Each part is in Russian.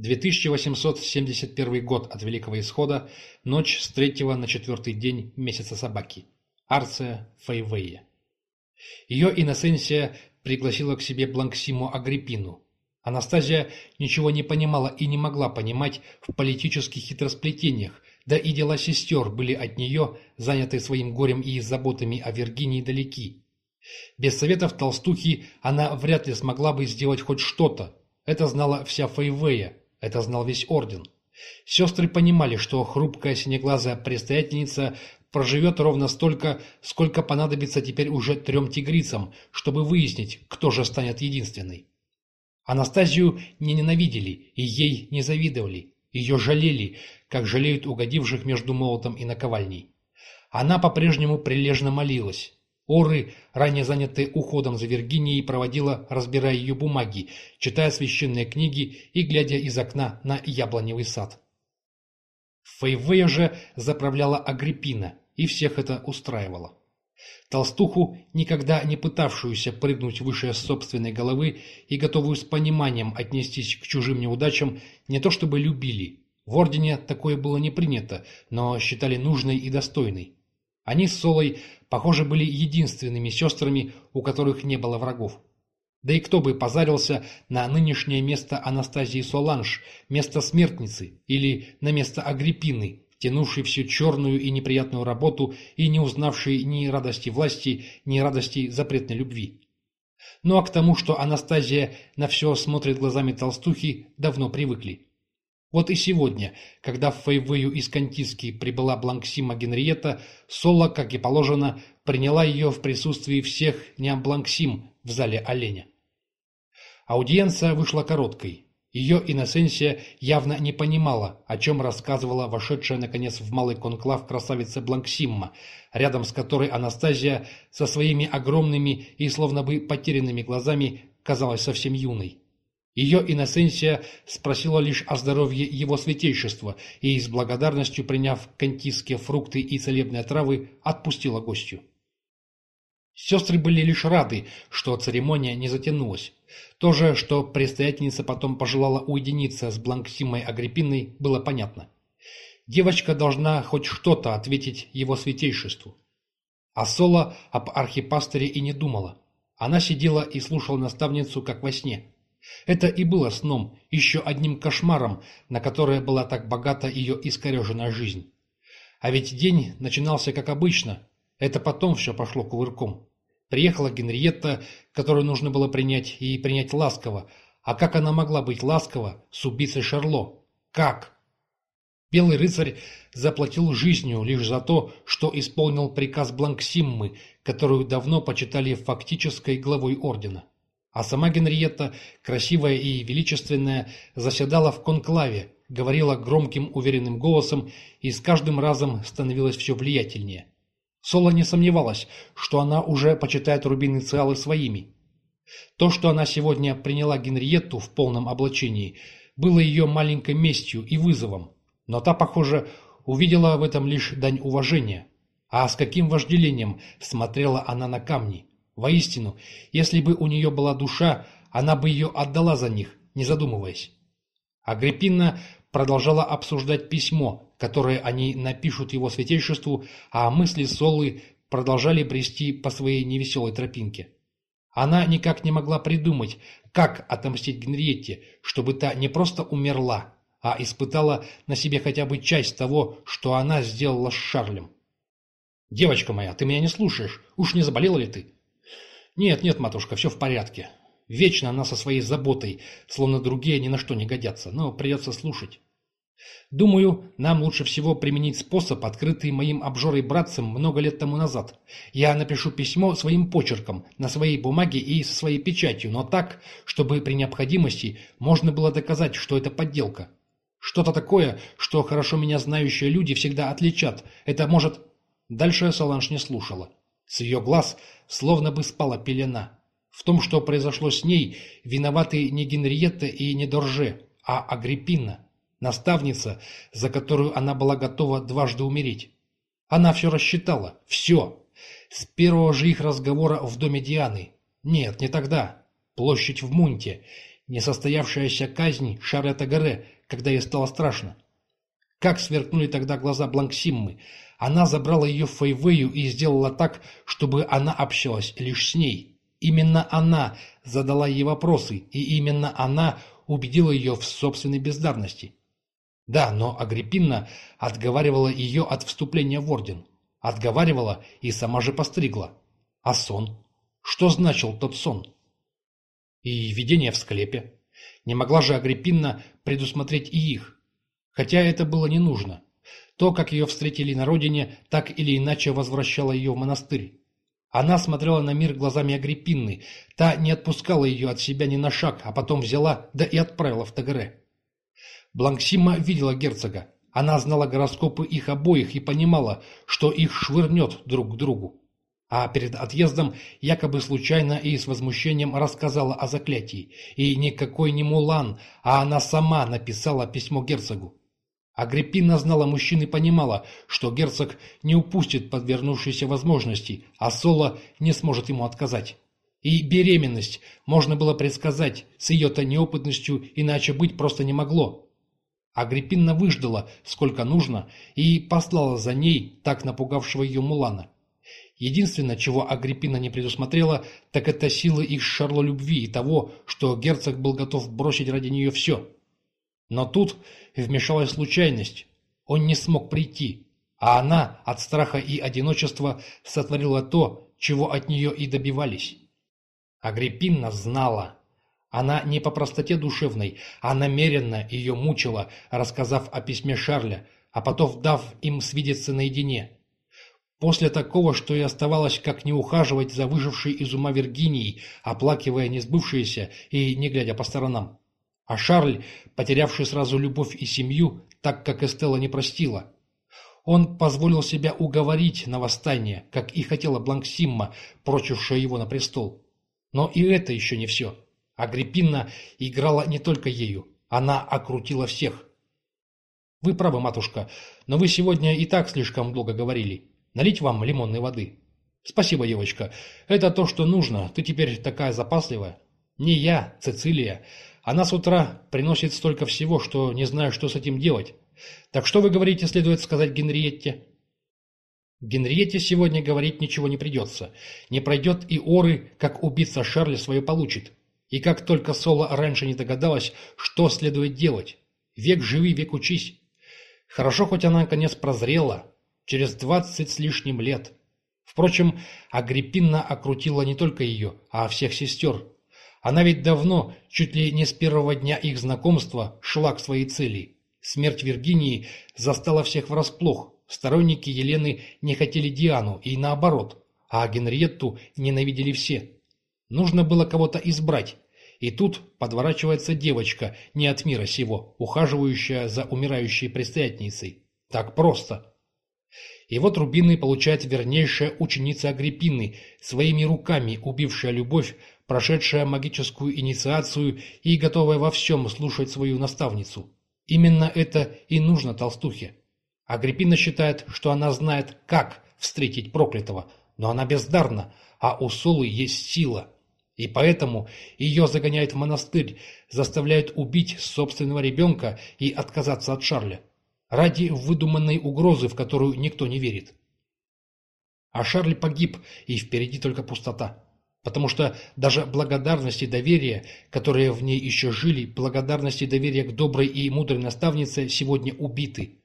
2871 год от Великого Исхода, ночь с третьего на четвертый день месяца собаки. Арция Фейвея. Ее иносенсия пригласила к себе Бланксиму Агриппину. Анастазия ничего не понимала и не могла понимать в политических хитросплетениях, да и дела сестер были от нее, заняты своим горем и заботами о Виргинии, далеки. Без советов толстухи она вряд ли смогла бы сделать хоть что-то. Это знала вся Фейвея, это знал весь орден. Сестры понимали, что хрупкая синеглазая предстоятельница проживет ровно столько, сколько понадобится теперь уже трем тигрицам, чтобы выяснить, кто же станет единственной. Анастазию не ненавидели и ей не завидовали, ее жалели, как жалеют угодивших между молотом и наковальней. Она по-прежнему прилежно молилась. Оры, ранее занятые уходом за Виргинией, проводила, разбирая ее бумаги, читая священные книги и глядя из окна на яблоневый сад. Фейвея же заправляла Агриппина, и всех это устраивало. Толстуху, никогда не пытавшуюся прыгнуть выше собственной головы и готовую с пониманием отнестись к чужим неудачам, не то чтобы любили. В Ордене такое было не принято, но считали нужной и достойной. Они с Солой, похоже, были единственными сестрами, у которых не было врагов. Да и кто бы позарился на нынешнее место Анастазии Соланж, место смертницы, или на место Агриппины, тянувшей всю черную и неприятную работу и не узнавшей ни радости власти, ни радости запретной любви. Ну а к тому, что Анастазия на все смотрит глазами толстухи, давно привыкли. Вот и сегодня, когда в Фейвею из Кантиски прибыла Бланксима Генриетта, Соло, как и положено, приняла ее в присутствии всех неамбланксим в зале оленя. Аудиенция вышла короткой. Ее иносенсия явно не понимала, о чем рассказывала вошедшая, наконец, в малый конклав красавица Бланксимма, рядом с которой Анастазия со своими огромными и словно бы потерянными глазами казалась совсем юной. Ее иносенсия спросила лишь о здоровье его святейшества и с благодарностью приняв кантийские фрукты и целебные травы, отпустила гостью. Сестры были лишь рады, что церемония не затянулась. То же, что предстоятельница потом пожелала уединиться с Бланксимой Агриппиной, было понятно. Девочка должна хоть что-то ответить его святейшеству. А Соло об архипастыре и не думала. Она сидела и слушала наставницу, как во сне. Это и было сном, еще одним кошмаром, на которое была так богата ее искореженная жизнь. А ведь день начинался как обычно, это потом все пошло кувырком. Приехала Генриетта, которую нужно было принять, и принять ласково. А как она могла быть ласкова с убийцей Шарло? Как? Белый рыцарь заплатил жизнью лишь за то, что исполнил приказ Бланксиммы, которую давно почитали фактической главой ордена. А сама Генриетта, красивая и величественная, заседала в конклаве, говорила громким уверенным голосом и с каждым разом становилась все влиятельнее. Соло не сомневалась, что она уже почитает рубины Циалы своими. То, что она сегодня приняла Генриетту в полном облачении, было ее маленькой местью и вызовом, но та, похоже, увидела в этом лишь дань уважения. А с каким вожделением смотрела она на камни. Воистину, если бы у нее была душа, она бы ее отдала за них, не задумываясь. Агриппина продолжала обсуждать письмо, которое они напишут его святейшеству, а мысли Солы продолжали брести по своей невеселой тропинке. Она никак не могла придумать, как отомстить Генриетте, чтобы та не просто умерла, а испытала на себе хотя бы часть того, что она сделала с Шарлем. «Девочка моя, ты меня не слушаешь. Уж не заболела ли ты?» «Нет, нет, матушка, все в порядке. Вечно она со своей заботой, словно другие ни на что не годятся, но придется слушать. Думаю, нам лучше всего применить способ, открытый моим обжорой-братцем много лет тому назад. Я напишу письмо своим почерком, на своей бумаге и со своей печатью, но так, чтобы при необходимости можно было доказать, что это подделка. Что-то такое, что хорошо меня знающие люди всегда отличат. Это может... Дальше Соланж не слушала. С ее глаз словно бы спала пелена. В том, что произошло с ней, виноваты не Генриетта и не Дорже, а Агриппина, наставница, за которую она была готова дважды умереть. Она все рассчитала, все. С первого же их разговора в доме Дианы. Нет, не тогда. Площадь в Мунте. несостоявшаяся казнь Шарля Тагаре, когда ей стало страшно. Как сверкнули тогда глаза Бланксиммы. Она забрала ее в Фейвею и сделала так, чтобы она общалась лишь с ней. Именно она задала ей вопросы, и именно она убедила ее в собственной бездарности. Да, но Агриппина отговаривала ее от вступления в орден. Отговаривала и сама же постригла. А сон? Что значил тот сон? И видение в склепе. Не могла же Агриппина предусмотреть и их. Хотя это было не нужно. То, как ее встретили на родине, так или иначе возвращало ее в монастырь. Она смотрела на мир глазами Агриппины. Та не отпускала ее от себя ни на шаг, а потом взяла, да и отправила в Тагаре. Бланксима видела герцога. Она знала гороскопы их обоих и понимала, что их швырнет друг к другу. А перед отъездом якобы случайно и с возмущением рассказала о заклятии. И никакой не Мулан, а она сама написала письмо герцогу. Агриппина знала мужчин и понимала, что герцог не упустит подвернувшейся возможности, а Соло не сможет ему отказать. И беременность можно было предсказать, с ее-то неопытностью иначе быть просто не могло. Агриппина выждала, сколько нужно, и послала за ней, так напугавшего ее Мулана. Единственное, чего Агриппина не предусмотрела, так это силы их Шарло любви и того, что герцог был готов бросить ради нее все. Но тут вмешалась случайность. Он не смог прийти, а она от страха и одиночества сотворила то, чего от нее и добивались. Агриппина знала. Она не по простоте душевной, а намеренно ее мучила, рассказав о письме Шарля, а потом дав им свидеться наедине. После такого, что и оставалось как не ухаживать за выжившей из ума Виргинией, оплакивая несбывшееся и не глядя по сторонам. А Шарль, потерявший сразу любовь и семью, так как Эстелла не простила. Он позволил себя уговорить на восстание, как и хотела Бланксимма, прочившая его на престол. Но и это еще не все. Агриппина играла не только ею, она окрутила всех. «Вы правы, матушка, но вы сегодня и так слишком долго говорили. Налить вам лимонной воды?» «Спасибо, девочка. Это то, что нужно. Ты теперь такая запасливая». «Не я, Цицилия. Она с утра приносит столько всего, что не знаю, что с этим делать. Так что вы говорите, следует сказать Генриетте?» Генриетте сегодня говорить ничего не придется. Не пройдет и Оры, как убийца Шарля свое получит. И как только Соло раньше не догадалась, что следует делать. Век живи, век учись. Хорошо, хоть она наконец прозрела. Через двадцать с лишним лет. Впрочем, Агриппина окрутила не только ее, а всех сестер. Она ведь давно, чуть ли не с первого дня их знакомства, шла к своей цели. Смерть Виргинии застала всех врасплох. Сторонники Елены не хотели Диану, и наоборот, а Генриетту ненавидели все. Нужно было кого-то избрать. И тут подворачивается девочка, не от мира сего, ухаживающая за умирающей предстоятельницей. Так просто. И вот Рубины получает вернейшая ученица Агриппины, своими руками убившая любовь, прошедшая магическую инициацию и готовая во всем слушать свою наставницу. Именно это и нужно толстухе. Агриппина считает, что она знает, как встретить проклятого, но она бездарна, а у Солы есть сила. И поэтому ее загоняют в монастырь, заставляют убить собственного ребенка и отказаться от Шарля. Ради выдуманной угрозы, в которую никто не верит. А Шарль погиб, и впереди только пустота потому что даже благодарность и доверие, которые в ней еще жили, благодарность и доверие к доброй и мудрой наставнице сегодня убиты.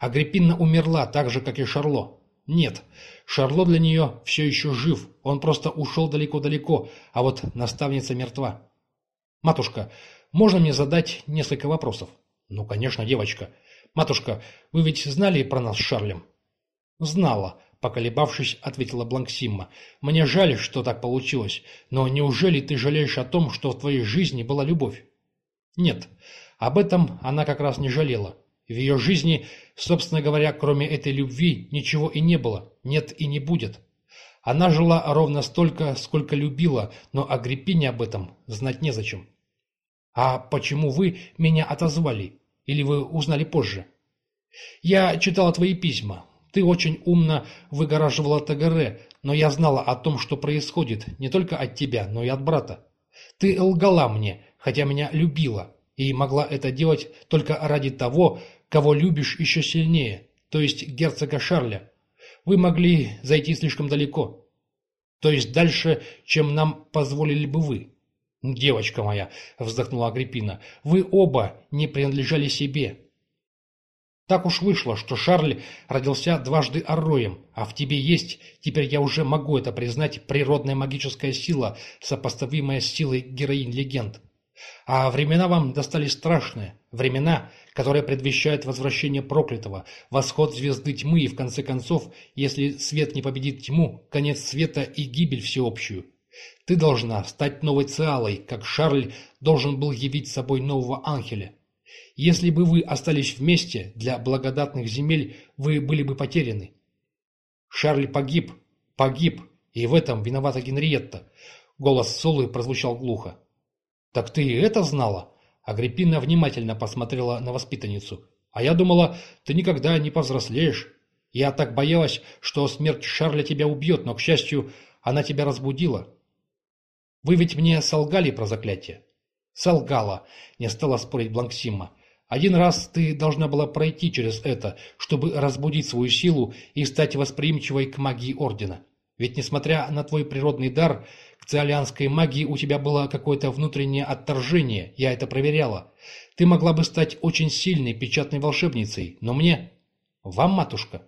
Агриппина умерла так же, как и Шарло. Нет, Шарло для нее все еще жив, он просто ушел далеко-далеко, а вот наставница мертва. «Матушка, можно мне задать несколько вопросов?» «Ну, конечно, девочка. Матушка, вы ведь знали про нас с Шарлем?» «Знала», Поколебавшись, ответила Бланксимма. «Мне жаль, что так получилось, но неужели ты жалеешь о том, что в твоей жизни была любовь?» «Нет, об этом она как раз не жалела. В ее жизни, собственно говоря, кроме этой любви, ничего и не было, нет и не будет. Она жила ровно столько, сколько любила, но о Агриппине об этом знать незачем. А почему вы меня отозвали? Или вы узнали позже? Я читала твои письма. Ты очень умно выгораживала Тагаре, но я знала о том, что происходит, не только от тебя, но и от брата. Ты лгала мне, хотя меня любила, и могла это делать только ради того, кого любишь еще сильнее, то есть герцога Шарля. Вы могли зайти слишком далеко, то есть дальше, чем нам позволили бы вы. «Девочка моя», — вздохнула Агриппина, — «вы оба не принадлежали себе, так уж вышло, что Шарль родился дважды Арроем, а в тебе есть, теперь я уже могу это признать, природная магическая сила, сопоставимая с силой героинь-легенд. А времена вам достались страшные, времена, которые предвещают возвращение проклятого, восход звезды тьмы и, в конце концов, если свет не победит тьму, конец света и гибель всеобщую. Ты должна стать новой Циалой, как Шарль должен был явить собой нового Ангеля. Если бы вы остались вместе, для благодатных земель вы были бы потеряны. Шарль погиб, погиб, и в этом виновата Генриетта. Голос Солы прозвучал глухо. «Так ты и это знала?» Агриппина внимательно посмотрела на воспитанницу. «А я думала, ты никогда не повзрослеешь. Я так боялась, что смерть Шарля тебя убьет, но, к счастью, она тебя разбудила. Вы ведь мне солгали про заклятие?» «Солгала», — не стала спорить Бланксима. Один раз ты должна была пройти через это, чтобы разбудить свою силу и стать восприимчивой к магии Ордена. Ведь, несмотря на твой природный дар, к циолианской магии у тебя было какое-то внутреннее отторжение, я это проверяла. Ты могла бы стать очень сильной печатной волшебницей, но мне... Вам, матушка?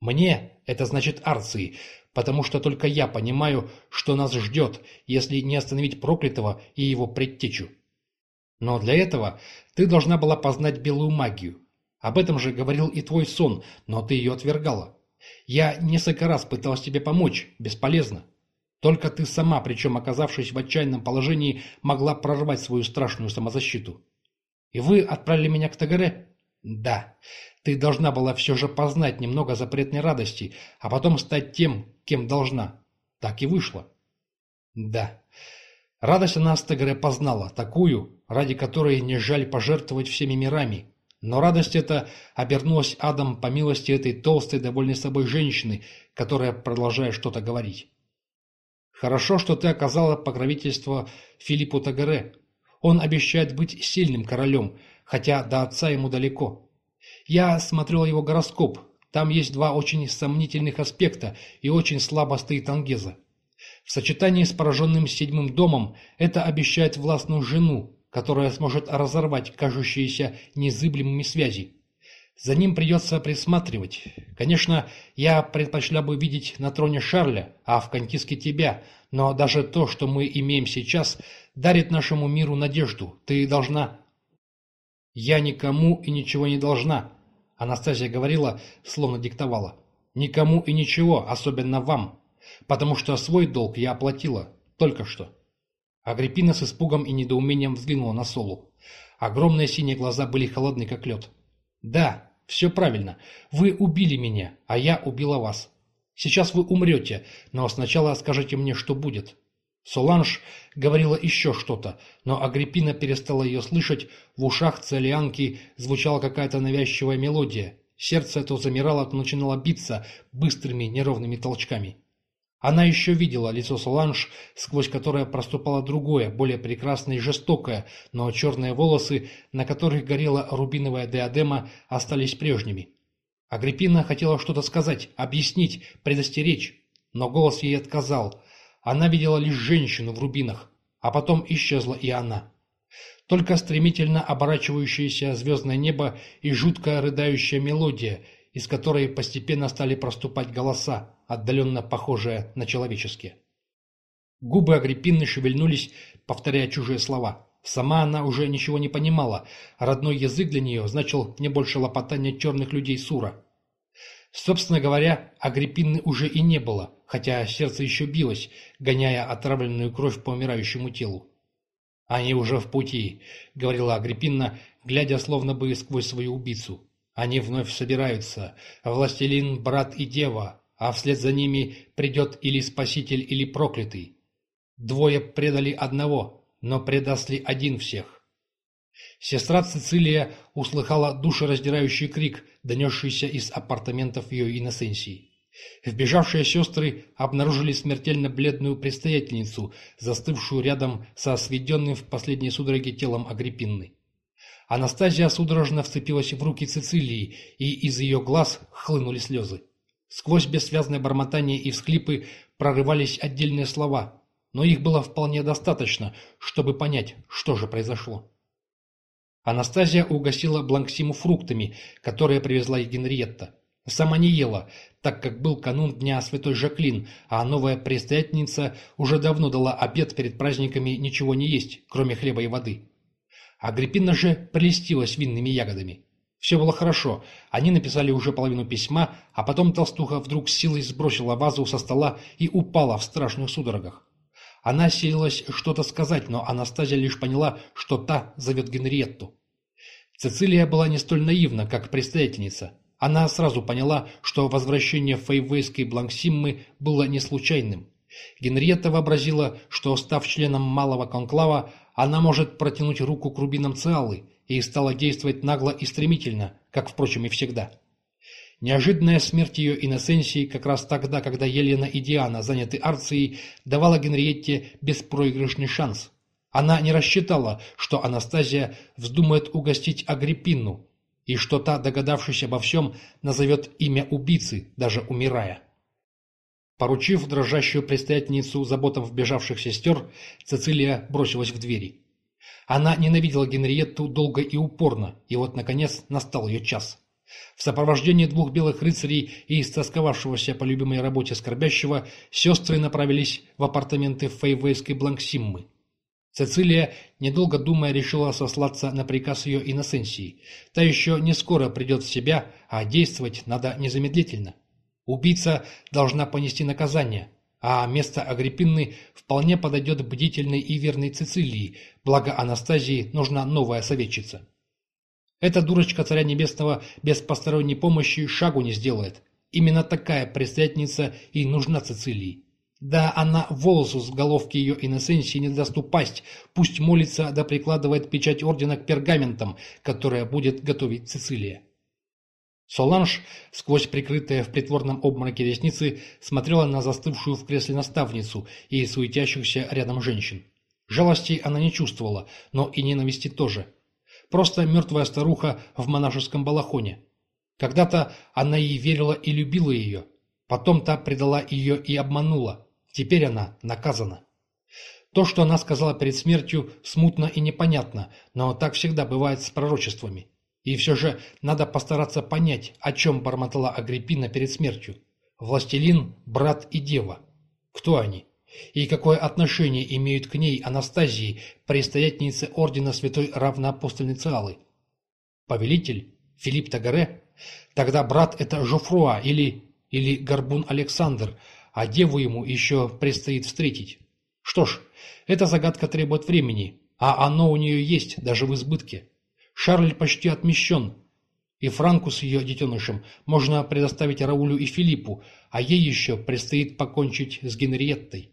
Мне это значит Арции, потому что только я понимаю, что нас ждет, если не остановить проклятого и его предтечу. Но для этого ты должна была познать белую магию. Об этом же говорил и твой сон, но ты ее отвергала. Я несколько раз пытался тебе помочь, бесполезно. Только ты сама, причем оказавшись в отчаянном положении, могла прорвать свою страшную самозащиту. И вы отправили меня к Тагаре? Да. Ты должна была все же познать немного запретной радости, а потом стать тем, кем должна. Так и вышло. Да. Радость она с Тагаре познала, такую, ради которой не жаль пожертвовать всеми мирами. Но радость эта обернулась адом по милости этой толстой, довольной собой женщины, которая продолжает что-то говорить. «Хорошо, что ты оказала покровительство Филиппу Тагаре. Он обещает быть сильным королем, хотя до отца ему далеко. Я смотрел его гороскоп. Там есть два очень сомнительных аспекта и очень слабо стоит Ангеза. В сочетании с пораженным седьмым домом это обещает властную жену, которая сможет разорвать кажущиеся незыблемыми связи. За ним придется присматривать. Конечно, я предпочла бы видеть на троне Шарля, а в конкиске тебя, но даже то, что мы имеем сейчас, дарит нашему миру надежду. Ты должна... Я никому и ничего не должна, Анастасия говорила, словно диктовала. Никому и ничего, особенно вам, потому что свой долг я оплатила только что. Агриппина с испугом и недоумением взглянула на Солу. Огромные синие глаза были холодны, как лед. «Да, все правильно. Вы убили меня, а я убила вас. Сейчас вы умрете, но сначала скажите мне, что будет». Соланж говорила еще что-то, но Агриппина перестала ее слышать, в ушах Целианки звучала какая-то навязчивая мелодия. Сердце то замирало, то начинало биться быстрыми неровными толчками. Она еще видела лицо Соланж, сквозь которое проступало другое, более прекрасное и жестокое, но черные волосы, на которых горела рубиновая диадема, остались прежними. Агриппина хотела что-то сказать, объяснить, предостеречь, но голос ей отказал. Она видела лишь женщину в рубинах, а потом исчезла и она. Только стремительно оборачивающееся звездное небо и жуткая рыдающая мелодия, из которой постепенно стали проступать голоса, отдаленно похожее на человеческие. Губы Агриппины шевельнулись, повторяя чужие слова. Сама она уже ничего не понимала, родной язык для нее значил не больше лопотания черных людей Сура. Собственно говоря, Агриппины уже и не было, хотя сердце еще билось, гоняя отравленную кровь по умирающему телу. «Они уже в пути», — говорила Агриппина, глядя словно бы сквозь свою убийцу. «Они вновь собираются. Властелин, брат и дева а вслед за ними придет или спаситель, или проклятый. Двое предали одного, но предаст ли один всех? Сестра Цицилия услыхала душераздирающий крик, донесшийся из апартаментов ее иносенсии. Вбежавшие сестры обнаружили смертельно бледную предстоятельницу, застывшую рядом со сведенным в последней судороге телом Агриппинны. Анастасия судорожно вцепилась в руки Цицилии, и из ее глаз хлынули слезы. Сквозь бессвязное бормотание и всхлипы прорывались отдельные слова, но их было вполне достаточно, чтобы понять, что же произошло. Анастасия угостила Бланксиму фруктами, которые привезла ей Генриетта. Сама не ела, так как был канун Дня Святой Жаклин, а новая предстоятельница уже давно дала обед перед праздниками ничего не есть, кроме хлеба и воды. Агриппина же прелестилась винными ягодами. Все было хорошо, они написали уже половину письма, а потом толстуха вдруг силой сбросила вазу со стола и упала в страшных судорогах. Она силилась что-то сказать, но Анастасия лишь поняла, что та зовет Генриетту. Цицилия была не столь наивна, как предстоятельница. Она сразу поняла, что возвращение фейвейской Бланксиммы было не случайным. Генриетта вообразила, что, став членом малого конклава, она может протянуть руку к рубинам Циалы, и стала действовать нагло и стремительно, как, впрочем, и всегда. Неожиданная смерть ее иносенсии как раз тогда, когда Елена и Диана заняты Арцией, давала Генриетте беспроигрышный шанс. Она не рассчитала, что Анастасия вздумает угостить Агриппину, и что та, догадавшись обо всем, назовет имя убийцы, даже умирая. Поручив дрожащую предстоятельницу заботам вбежавших сестер, Цицилия бросилась в двери. Она ненавидела Генриетту долго и упорно, и вот, наконец, настал ее час. В сопровождении двух белых рыцарей и истосковавшегося по любимой работе скорбящего, сестры направились в апартаменты фейвейской Бланксиммы. Цицилия, недолго думая, решила сослаться на приказ ее иносенсии. Та еще не скоро придет в себя, а действовать надо незамедлительно. Убийца должна понести наказание, а место Агриппины вполне подойдет бдительной и верной Цицилии, благо Анастазии нужна новая советчица. Эта дурочка царя небесного без посторонней помощи шагу не сделает. Именно такая предстоятельница и нужна Цицилии. Да она волосу с головки ее иносенсии не даст упасть, пусть молится да прикладывает печать ордена к пергаментам, которая будет готовить Цицилия. Соланж, сквозь прикрытые в притворном обмороке ресницы, смотрела на застывшую в кресле наставницу и суетящихся рядом женщин. Жалости она не чувствовала, но и ненависти тоже. Просто мертвая старуха в монашеском балахоне. Когда-то она ей верила и любила ее. Потом та предала ее и обманула. Теперь она наказана. То, что она сказала перед смертью, смутно и непонятно, но так всегда бывает с пророчествами. И все же надо постараться понять, о чем бормотала Агриппина перед смертью. Властелин, брат и дева. Кто они? И какое отношение имеют к ней Анастазии, предстоятельнице ордена святой равноапостольницы Аллы? Повелитель? Филипп Тагаре? Тогда брат это Жофруа или... или Горбун Александр – а деву ему еще предстоит встретить. Что ж, эта загадка требует времени, а оно у нее есть, даже в избытке. Шарль почти отмещен, и Франку с ее детенышем можно предоставить Раулю и Филиппу, а ей еще предстоит покончить с Генриеттой.